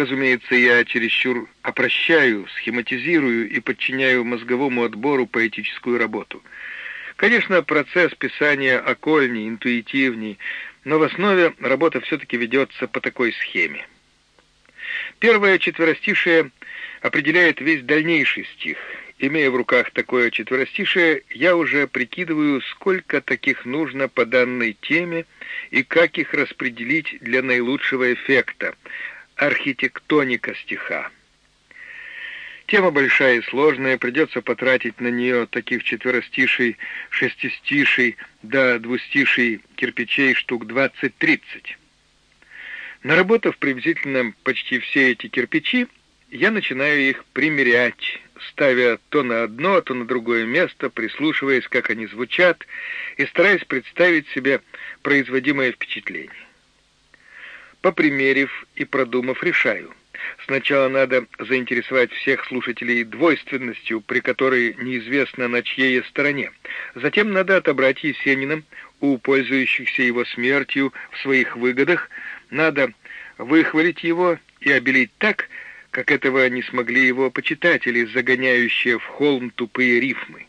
Разумеется, я чересчур опрощаю, схематизирую и подчиняю мозговому отбору поэтическую работу. Конечно, процесс писания окольней, интуитивней, но в основе работа все-таки ведется по такой схеме. Первое четверостишее определяет весь дальнейший стих. Имея в руках такое четверостишее, я уже прикидываю, сколько таких нужно по данной теме и как их распределить для наилучшего эффекта. Архитектоника стиха. Тема большая и сложная, придется потратить на нее таких четверостишей, шестистишей до двустишей кирпичей штук 20-30. Наработав приблизительно почти все эти кирпичи, я начинаю их примерять, ставя то на одно, то на другое место, прислушиваясь, как они звучат, и стараясь представить себе производимое впечатление. Попримерив и продумав, решаю. Сначала надо заинтересовать всех слушателей двойственностью, при которой неизвестно на чьей стороне. Затем надо отобрать Есенина у пользующихся его смертью в своих выгодах, надо выхвалить его и обелить так, как этого не смогли его почитатели, загоняющие в холм тупые рифмы.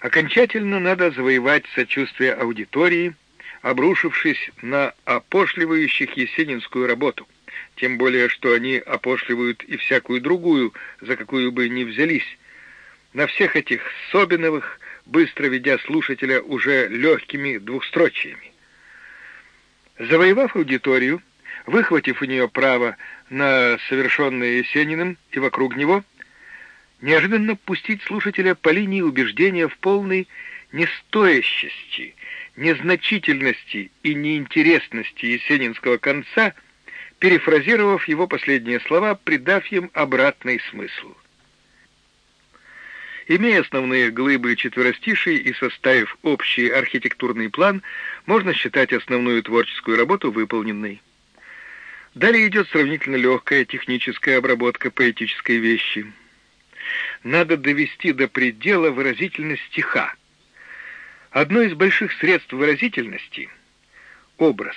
Окончательно надо завоевать сочувствие аудитории, обрушившись на опошливающих есенинскую работу, тем более, что они опошливают и всякую другую, за какую бы ни взялись, на всех этих Собиновых, быстро ведя слушателя уже легкими двухстрочиями. Завоевав аудиторию, выхватив у нее право на совершенное Есениным и вокруг него, неожиданно пустить слушателя по линии убеждения в полной нестоящести, незначительности и неинтересности есенинского конца, перефразировав его последние слова, придав им обратный смысл. Имея основные глыбы четверостишей и составив общий архитектурный план, можно считать основную творческую работу выполненной. Далее идет сравнительно легкая техническая обработка поэтической вещи. Надо довести до предела выразительность стиха. Одно из больших средств выразительности — образ.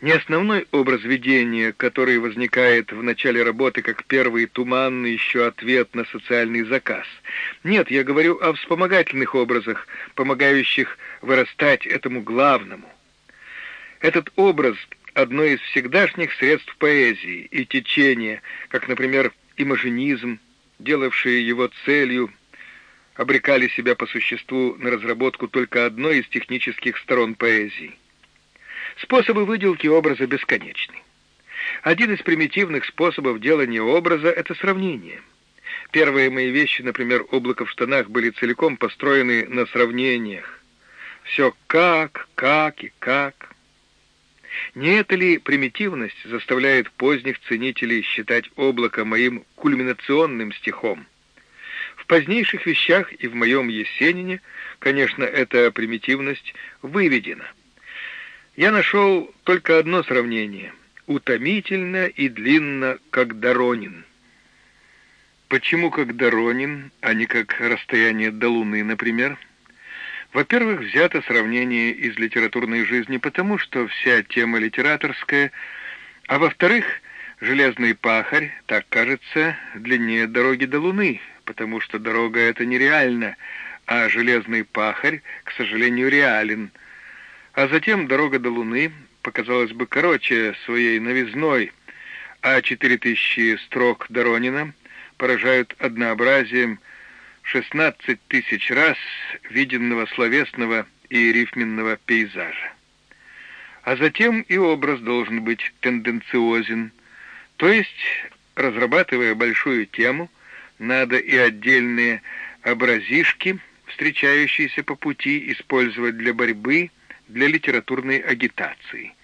Не основной образ видения, который возникает в начале работы как первый туманный еще ответ на социальный заказ. Нет, я говорю о вспомогательных образах, помогающих вырастать этому главному. Этот образ одно из всегдашних средств поэзии и течения, как, например, имажинизм, делавшие его целью, обрекали себя по существу на разработку только одной из технических сторон поэзии. Способы выделки образа бесконечны. Один из примитивных способов делания образа — это сравнение. Первые мои вещи, например, «Облако в штанах», были целиком построены на сравнениях. Все как, как и как. Не эта ли примитивность заставляет поздних ценителей считать облако моим кульминационным стихом? В позднейших вещах и в моем Есенине, конечно, эта примитивность выведена. Я нашел только одно сравнение — утомительно и длинно, как Доронин. Почему как Доронин, а не как расстояние до Луны, например? — во-первых, взято сравнение из литературной жизни потому, что вся тема литераторская, а во-вторых, железный пахарь, так кажется, длиннее дороги до Луны, потому что дорога эта нереальна, а железный пахарь, к сожалению, реален. А затем дорога до Луны показалась бы короче своей новизной, а четыре тысячи строк Доронина поражают однообразием, 16 тысяч раз виденного словесного и рифменного пейзажа. А затем и образ должен быть тенденциозен, то есть, разрабатывая большую тему, надо и отдельные образишки, встречающиеся по пути, использовать для борьбы, для литературной агитации.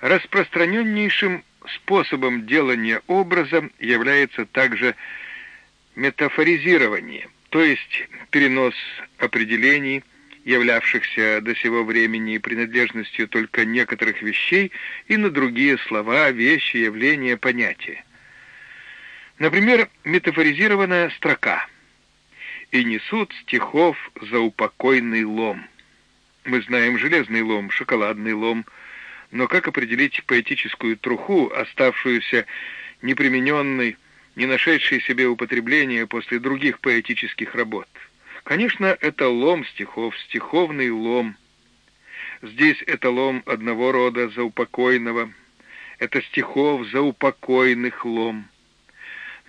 Распространеннейшим способом делания образа является также метафоризирование, то есть перенос определений, являвшихся до сего времени принадлежностью только некоторых вещей, и на другие слова, вещи, явления, понятия. Например, метафоризированная строка «И несут стихов за упокойный лом». Мы знаем железный лом, шоколадный лом, Но как определить поэтическую труху, оставшуюся непримененной, не нашедшей себе употребления после других поэтических работ? Конечно, это лом стихов, стиховный лом. Здесь это лом одного рода заупокойного, это стихов заупокойных лом.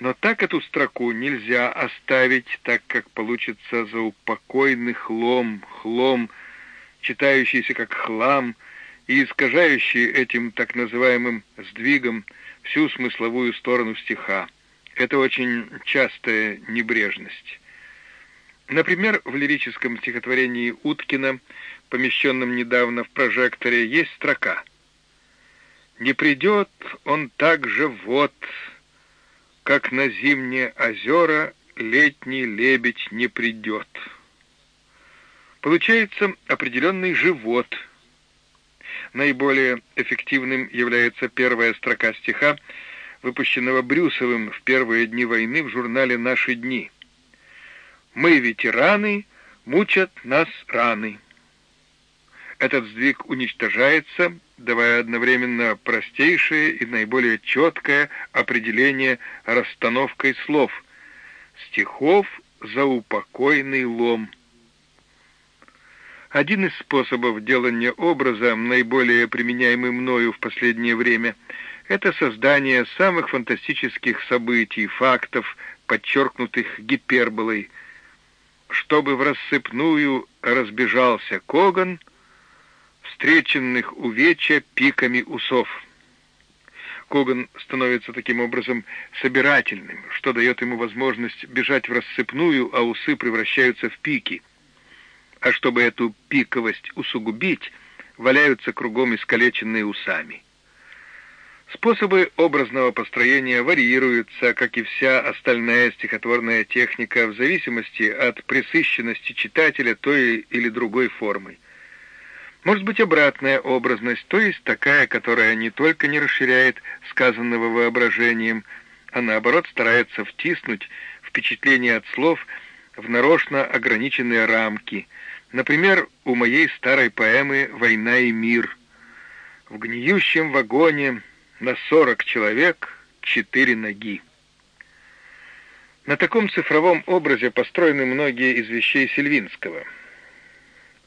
Но так эту строку нельзя оставить, так как получится заупокойный хлом, хлом, читающийся как хлам и искажающий этим так называемым сдвигом всю смысловую сторону стиха. Это очень частая небрежность. Например, в лирическом стихотворении Уткина, помещенном недавно в прожекторе, есть строка «Не придет он так же вот, как на зимние озера летний лебедь не придет». Получается определенный живот. Наиболее эффективным является первая строка стиха, выпущенного Брюсовым в первые дни войны в журнале «Наши дни». Мы, ветераны, мучат нас раны. Этот сдвиг уничтожается, давая одновременно простейшее и наиболее четкое определение расстановкой слов. Стихов за упокойный лом. Один из способов делания образа, наиболее применяемый мною в последнее время, это создание самых фантастических событий, фактов, подчеркнутых гиперболой – чтобы в рассыпную разбежался Коган, встреченных увечья пиками усов. Коган становится таким образом собирательным, что дает ему возможность бежать в рассыпную, а усы превращаются в пики. А чтобы эту пиковость усугубить, валяются кругом искалеченные усами. Способы образного построения варьируются, как и вся остальная стихотворная техника, в зависимости от пресыщенности читателя той или другой формой. Может быть обратная образность, то есть такая, которая не только не расширяет сказанного воображением, а наоборот старается втиснуть впечатление от слов в нарочно ограниченные рамки. Например, у моей старой поэмы «Война и мир». В гниющем вагоне на 40 человек четыре ноги. На таком цифровом образе построены многие из вещей Сильвинского.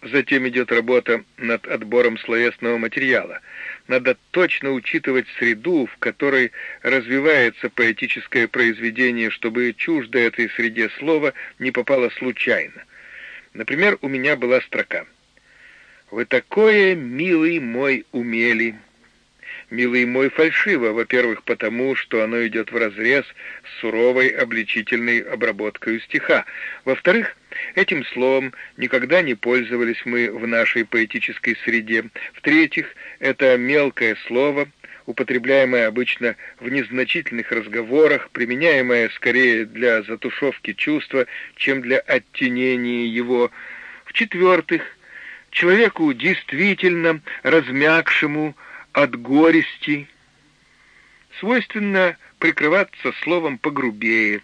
Затем идет работа над отбором словесного материала. Надо точно учитывать среду, в которой развивается поэтическое произведение, чтобы чуждо этой среде слово не попало случайно. Например, у меня была строка «Вы такое, милый мой, умели, милый мой, фальшиво, во-первых, потому, что оно идет вразрез с суровой обличительной обработкой стиха. Во-вторых, этим словом никогда не пользовались мы в нашей поэтической среде. В-третьих, это мелкое слово, употребляемое обычно в незначительных разговорах, применяемое скорее для затушевки чувства, чем для оттенения его. В-четвертых, человеку действительно размягшему, от горести. Свойственно прикрываться словом погрубее.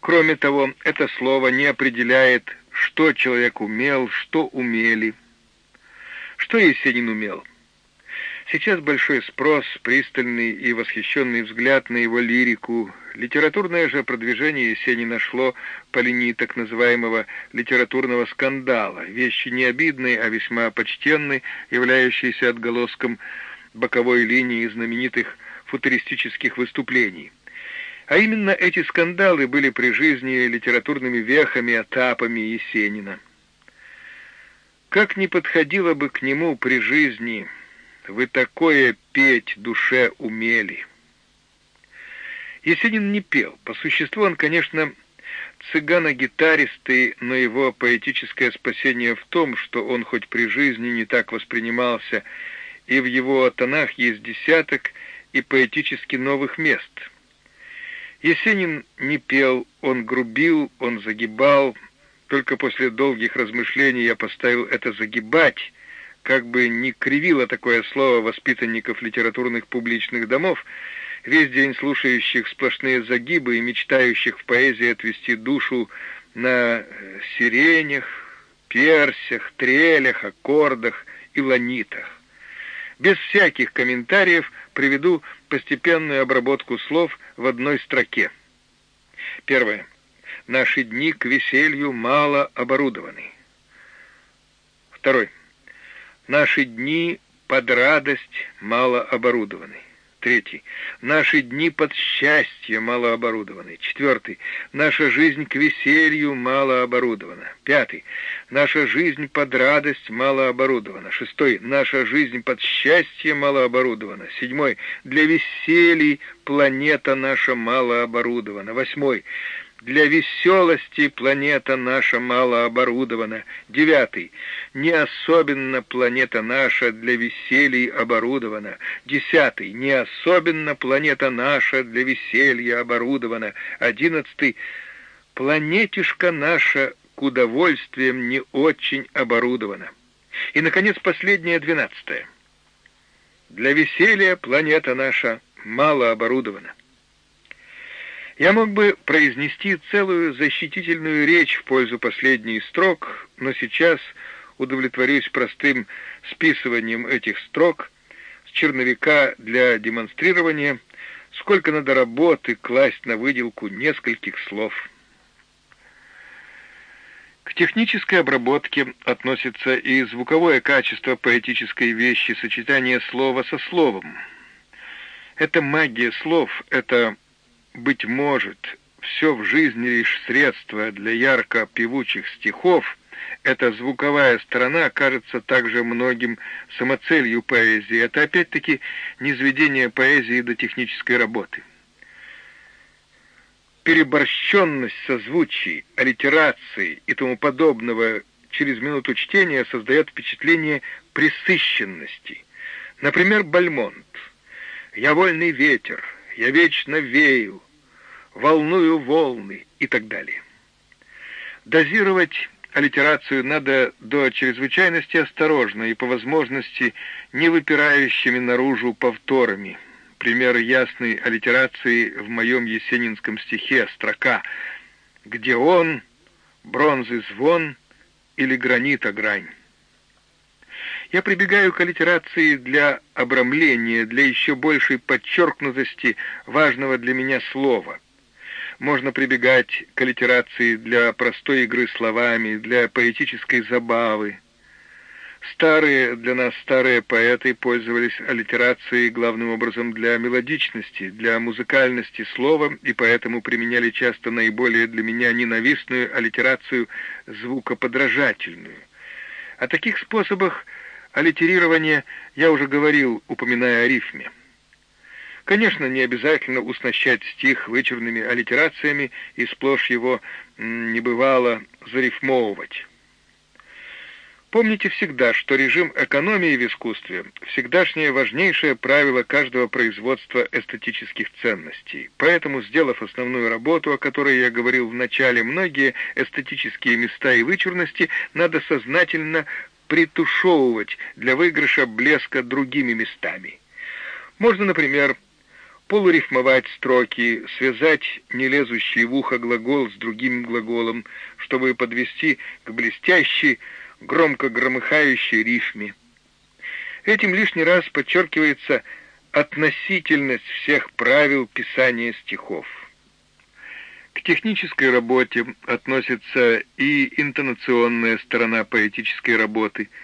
Кроме того, это слово не определяет, что человек умел, что умели. Что Есенин умел? Сейчас большой спрос, пристальный и восхищенный взгляд на его лирику. Литературное же продвижение Есенина шло по линии так называемого литературного скандала, вещи не обидной, а весьма почтенной, являющейся отголоском боковой линии знаменитых футуристических выступлений. А именно эти скандалы были при жизни литературными вехами, этапами Есенина. Как не подходило бы к нему при жизни, вы такое петь душе умели. Есенин не пел. По существу он, конечно, цыгано-гитаристый, но его поэтическое спасение в том, что он хоть при жизни не так воспринимался и в его тонах есть десяток и поэтически новых мест. Есенин не пел, он грубил, он загибал. Только после долгих размышлений я поставил это «загибать», как бы не кривило такое слово воспитанников литературных публичных домов, весь день слушающих сплошные загибы и мечтающих в поэзии отвести душу на сиренях, персях, трелях, аккордах и ланитах. Без всяких комментариев приведу постепенную обработку слов в одной строке. Первое. Наши дни к веселью мало оборудованы. Второй. Наши дни под радость мало оборудованы. Третий. Наши дни под счастье мало оборудованы. Четвертый. Наша жизнь к веселью мало оборудована. Пятый. Наша жизнь под радость мало оборудована. Шестой. Наша жизнь под счастье мало оборудована. Седьмой. Для веселий планета наша мало оборудована. Восьмой. Для веселости планета наша мало оборудована. Девятый. Не особенно планета наша для веселья оборудована. Десятый. Не особенно планета наша для веселья оборудована. Одиннадцатый. Планетишка наша к удовольствиям не очень оборудована. И, наконец, последнее, двенадцатое. Для веселья планета наша мало оборудована. Я мог бы произнести целую защитительную речь в пользу последних строк, но сейчас удовлетворюсь простым списыванием этих строк с черновика для демонстрирования, сколько надо работы класть на выделку нескольких слов. К технической обработке относится и звуковое качество поэтической вещи, сочетание слова со словом. Это магия слов, это быть может, все в жизни лишь средство для ярко певучих стихов, эта звуковая сторона кажется также многим самоцелью поэзии. Это опять-таки низведение поэзии до технической работы. Переборщенность созвучий, аллитерации и тому подобного через минуту чтения создает впечатление пресыщенности. Например, Бальмонт. «Я вольный ветер, я вечно вею, волную волны и так далее. Дозировать аллитерацию надо до чрезвычайности осторожно и по возможности не выпирающими наружу повторами. Пример ясной аллитерации в моем есенинском стихе строка «Где он, бронзы звон или гранита грань». Я прибегаю к аллитерации для обрамления, для еще большей подчеркнутости важного для меня слова можно прибегать к аллитерации для простой игры словами, для поэтической забавы. Старые для нас старые поэты пользовались аллитерацией главным образом для мелодичности, для музыкальности слова, и поэтому применяли часто наиболее для меня ненавистную аллитерацию звукоподражательную. О таких способах аллитерирования я уже говорил, упоминая о рифме. Конечно, не обязательно уснащать стих вычурными аллитерациями и сплошь его не бывало зарифмовывать. Помните всегда, что режим экономии в искусстве – всегдашнее важнейшее правило каждого производства эстетических ценностей. Поэтому, сделав основную работу, о которой я говорил в начале, многие эстетические места и вычурности надо сознательно притушевывать для выигрыша блеска другими местами. Можно, например, полурифмовать строки, связать нелезущий в ухо глагол с другим глаголом, чтобы подвести к блестящей, громко громыхающей рифме. Этим лишний раз подчеркивается относительность всех правил писания стихов. К технической работе относится и интонационная сторона поэтической работы –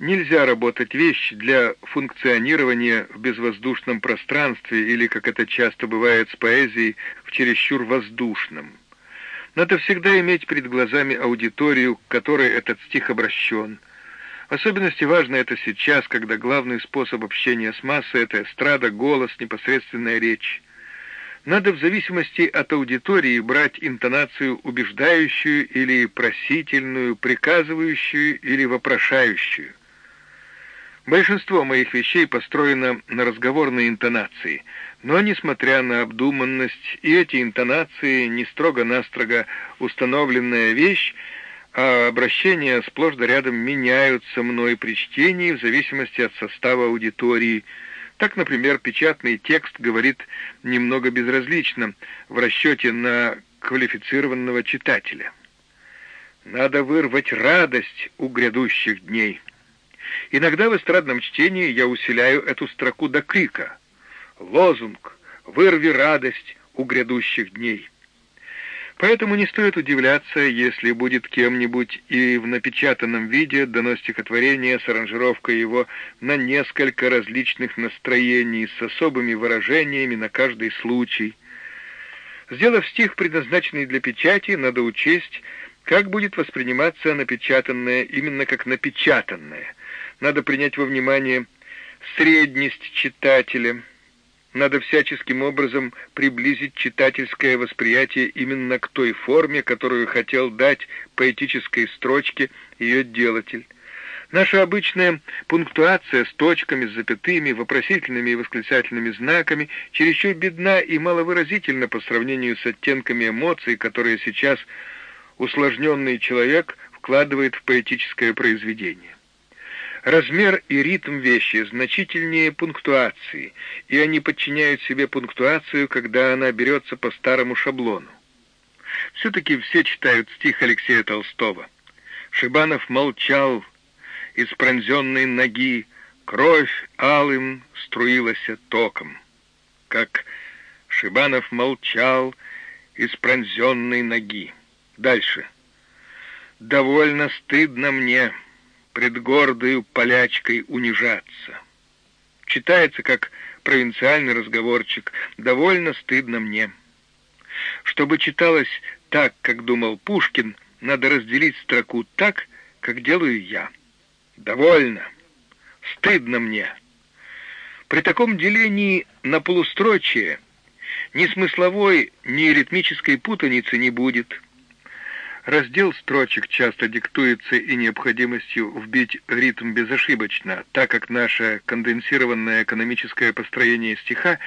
Нельзя работать вещь для функционирования в безвоздушном пространстве или, как это часто бывает с поэзией, в чересчур воздушном. Надо всегда иметь перед глазами аудиторию, к которой этот стих обращен. В особенности важно это сейчас, когда главный способ общения с массой — это эстрада, голос, непосредственная речь. Надо в зависимости от аудитории брать интонацию убеждающую или просительную, приказывающую или вопрошающую. Большинство моих вещей построено на разговорной интонации, но, несмотря на обдуманность, и эти интонации не строго-настрого установленная вещь, а обращения сплошь да рядом меняются мной при чтении в зависимости от состава аудитории. Так, например, печатный текст говорит немного безразлично в расчете на квалифицированного читателя. Надо вырвать радость у грядущих дней. Иногда в эстрадном чтении я усиляю эту строку до крика. Лозунг «Вырви радость у грядущих дней». Поэтому не стоит удивляться, если будет кем-нибудь и в напечатанном виде дано стихотворение с аранжировкой его на несколько различных настроений, с особыми выражениями на каждый случай. Сделав стих, предназначенный для печати, надо учесть, как будет восприниматься напечатанное именно как напечатанное. Надо принять во внимание средность читателя, надо всяческим образом приблизить читательское восприятие именно к той форме, которую хотел дать поэтической строчке ее делатель. Наша обычная пунктуация с точками, с запятыми, вопросительными и восклицательными знаками чересчур бедна и маловыразительна по сравнению с оттенками эмоций, которые сейчас усложненный человек вкладывает в поэтическое произведение. Размер и ритм вещи значительнее пунктуации, и они подчиняют себе пунктуацию, когда она берется по старому шаблону. Все-таки все читают стих Алексея Толстого. Шибанов молчал, из пронзенной ноги кровь алым струилась током. Как Шибанов молчал из пронзенной ноги. Дальше. «Довольно стыдно мне» пред гордою полячкой унижаться. Читается как провинциальный разговорчик, довольно стыдно мне. Чтобы читалось так, как думал Пушкин, надо разделить строку так, как делаю я. Довольно. Стыдно мне. При таком делении на полустрочие ни смысловой, ни ритмической путаницы не будет. Раздел строчек часто диктуется и необходимостью вбить ритм безошибочно, так как наше конденсированное экономическое построение стиха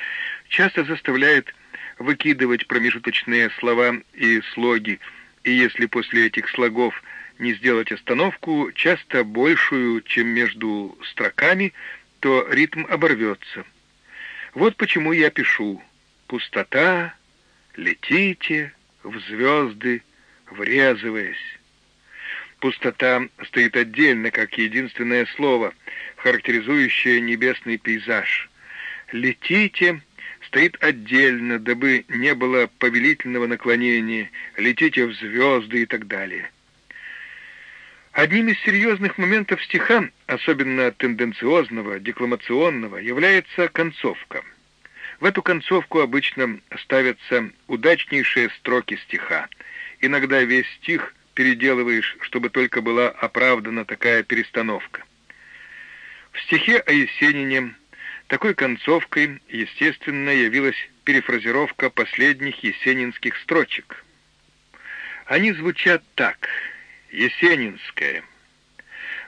часто заставляет выкидывать промежуточные слова и слоги, и если после этих слогов не сделать остановку, часто большую, чем между строками, то ритм оборвется. Вот почему я пишу. «пустота», «летите», «в звезды», врезываясь. Пустота стоит отдельно, как единственное слово, характеризующее небесный пейзаж. «Летите» стоит отдельно, дабы не было повелительного наклонения, «летите в звезды» и так далее. Одним из серьезных моментов стиха, особенно тенденциозного, декламационного, является концовка. В эту концовку обычно ставятся удачнейшие строки стиха — Иногда весь стих переделываешь, чтобы только была оправдана такая перестановка. В стихе о Есенине такой концовкой, естественно, явилась перефразировка последних есенинских строчек. Они звучат так. Есенинская.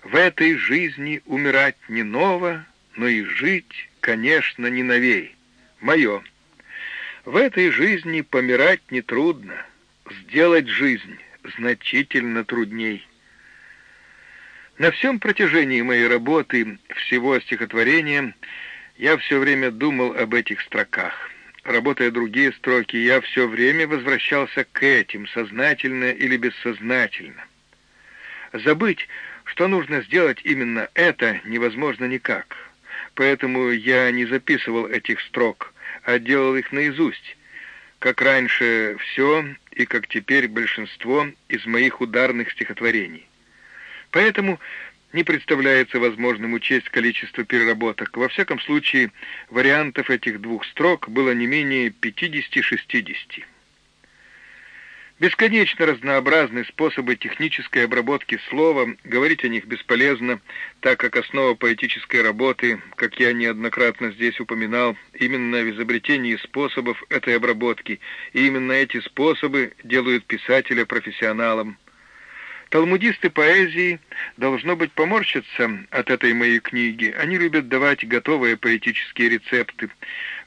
В этой жизни умирать не ново, но и жить, конечно, не новей. Мое. В этой жизни помирать нетрудно, сделать жизнь значительно трудней. На всем протяжении моей работы, всего стихотворения, я все время думал об этих строках. Работая другие строки, я все время возвращался к этим, сознательно или бессознательно. Забыть, что нужно сделать именно это, невозможно никак. Поэтому я не записывал этих строк, а делал их наизусть, как раньше все и как теперь большинство из моих ударных стихотворений. Поэтому не представляется возможным учесть количество переработок. Во всяком случае, вариантов этих двух строк было не менее 50-60. Бесконечно разнообразны способы технической обработки слова, говорить о них бесполезно, так как основа поэтической работы, как я неоднократно здесь упоминал, именно в изобретении способов этой обработки, и именно эти способы делают писателя профессионалом. Талмудисты поэзии, должно быть, поморщатся от этой моей книги. Они любят давать готовые поэтические рецепты.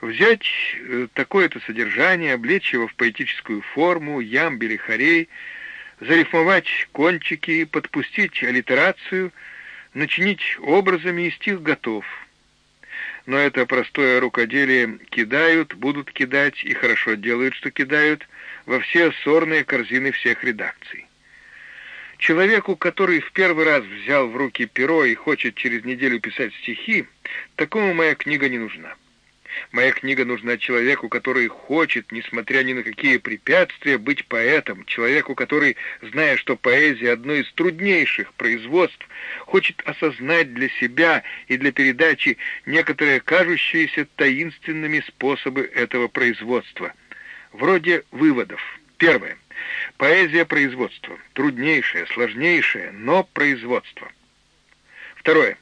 Взять э, такое-то содержание, облечь его в поэтическую форму, ямбель и хорей, зарифмовать кончики, подпустить аллитерацию, начинить образами, и стих готов. Но это простое рукоделие кидают, будут кидать и хорошо делают, что кидают, во все сорные корзины всех редакций. Человеку, который в первый раз взял в руки перо и хочет через неделю писать стихи, такому моя книга не нужна. Моя книга нужна человеку, который хочет, несмотря ни на какие препятствия, быть поэтом, человеку, который, зная, что поэзия — одно из труднейших производств, хочет осознать для себя и для передачи некоторые кажущиеся таинственными способы этого производства. Вроде выводов. Первое. Поэзия производства. Труднейшее, сложнейшее, но производство. Второе.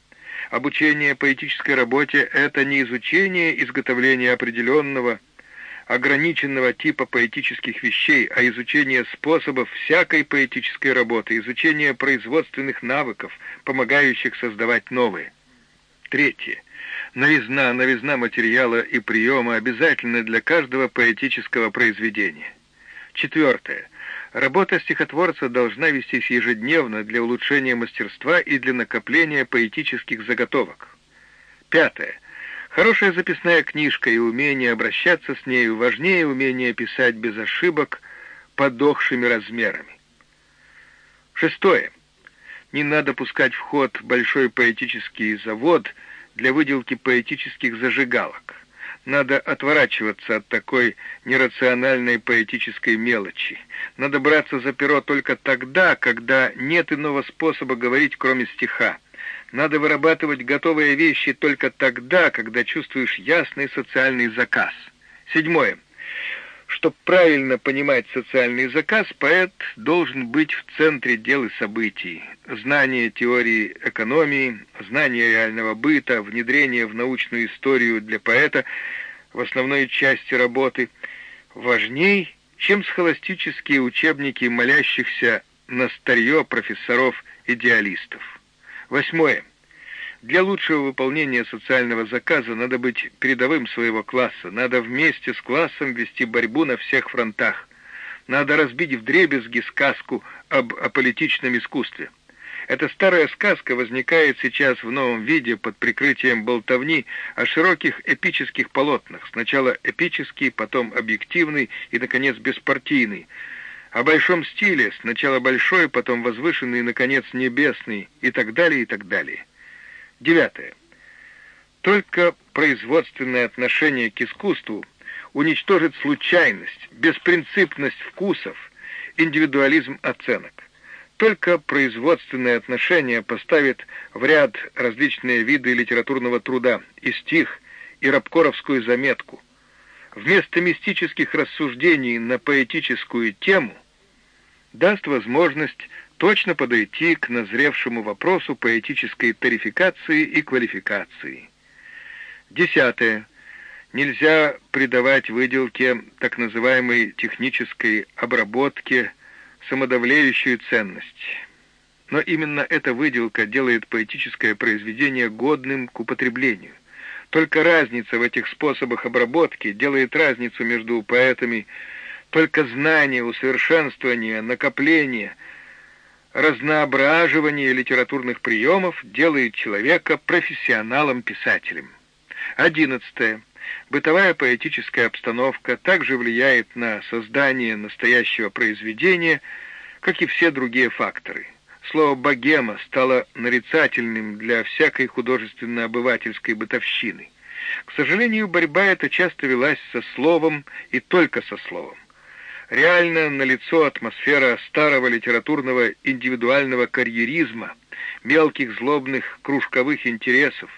Обучение поэтической работе — это не изучение изготовления определенного, ограниченного типа поэтических вещей, а изучение способов всякой поэтической работы, изучение производственных навыков, помогающих создавать новые. Третье. Новизна, новизна материала и приема обязательны для каждого поэтического произведения. Четвертое. Работа стихотворца должна вестись ежедневно для улучшения мастерства и для накопления поэтических заготовок. Пятое. Хорошая записная книжка и умение обращаться с нею важнее умения писать без ошибок подохшими размерами. Шестое. Не надо пускать в ход большой поэтический завод для выделки поэтических зажигалок. Надо отворачиваться от такой нерациональной поэтической мелочи. Надо браться за перо только тогда, когда нет иного способа говорить, кроме стиха. Надо вырабатывать готовые вещи только тогда, когда чувствуешь ясный социальный заказ. Седьмое. Чтобы правильно понимать социальный заказ, поэт должен быть в центре дел и событий. Знание теории экономии, знание реального быта, внедрение в научную историю для поэта в основной части работы важней, чем схоластические учебники молящихся на старье профессоров-идеалистов. Восьмое. Для лучшего выполнения социального заказа надо быть передовым своего класса, надо вместе с классом вести борьбу на всех фронтах. Надо разбить вдребезги сказку об аполитичном искусстве. Эта старая сказка возникает сейчас в новом виде под прикрытием болтовни о широких эпических полотнах. Сначала эпический, потом объективный и, наконец, беспартийный. О большом стиле, сначала большой, потом возвышенный, наконец, небесный, и так далее, и так далее. Девятое. Только производственное отношение к искусству уничтожит случайность, беспринципность вкусов, индивидуализм оценок. Только производственное отношение поставит в ряд различные виды литературного труда, и стих, и рабкоровскую заметку. Вместо мистических рассуждений на поэтическую тему даст возможность точно подойти к назревшему вопросу поэтической тарификации и квалификации. Десятое. Нельзя придавать выделке так называемой технической обработке самодавлеющую ценность. Но именно эта выделка делает поэтическое произведение годным к употреблению. Только разница в этих способах обработки делает разницу между поэтами, только знание, усовершенствование, накопление, разноображивание литературных приемов делает человека профессионалом-писателем. Одиннадцатое. Бытовая поэтическая обстановка также влияет на создание настоящего произведения, как и все другие факторы. Слово «богема» стало нарицательным для всякой художественно-обывательской бытовщины. К сожалению, борьба эта часто велась со словом и только со словом. Реально налицо атмосфера старого литературного индивидуального карьеризма, мелких злобных кружковых интересов,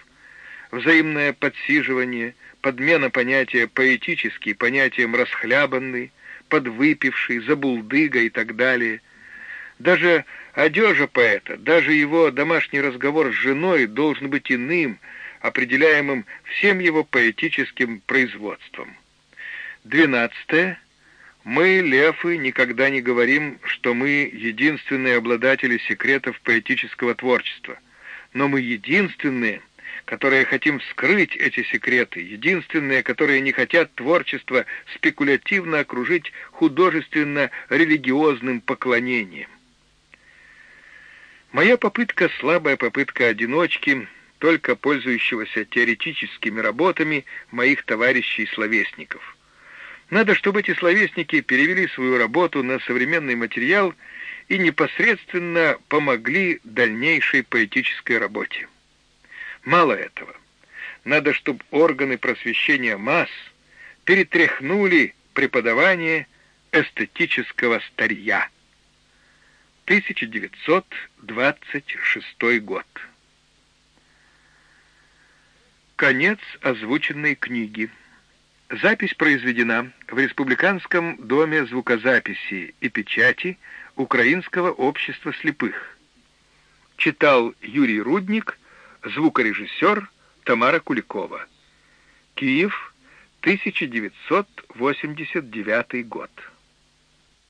взаимное подсиживание – подмена понятия «поэтический» понятием «расхлябанный», «подвыпивший», «забулдыга» и так далее. Даже одежа поэта, даже его домашний разговор с женой должен быть иным, определяемым всем его поэтическим производством. Двенадцатое. Мы, лефы, никогда не говорим, что мы единственные обладатели секретов поэтического творчества, но мы единственные, которые хотим вскрыть эти секреты, единственные, которые не хотят творчество спекулятивно окружить художественно-религиозным поклонением. Моя попытка — слабая попытка одиночки, только пользующегося теоретическими работами моих товарищей-словесников. Надо, чтобы эти словесники перевели свою работу на современный материал и непосредственно помогли дальнейшей поэтической работе. Мало этого. Надо, чтобы органы просвещения масс перетряхнули преподавание эстетического старья. 1926 год. Конец озвученной книги. Запись произведена в Республиканском доме звукозаписи и печати Украинского общества слепых. Читал Юрий Рудник, звукорежиссер Тамара Куликова. Киев, 1989 год.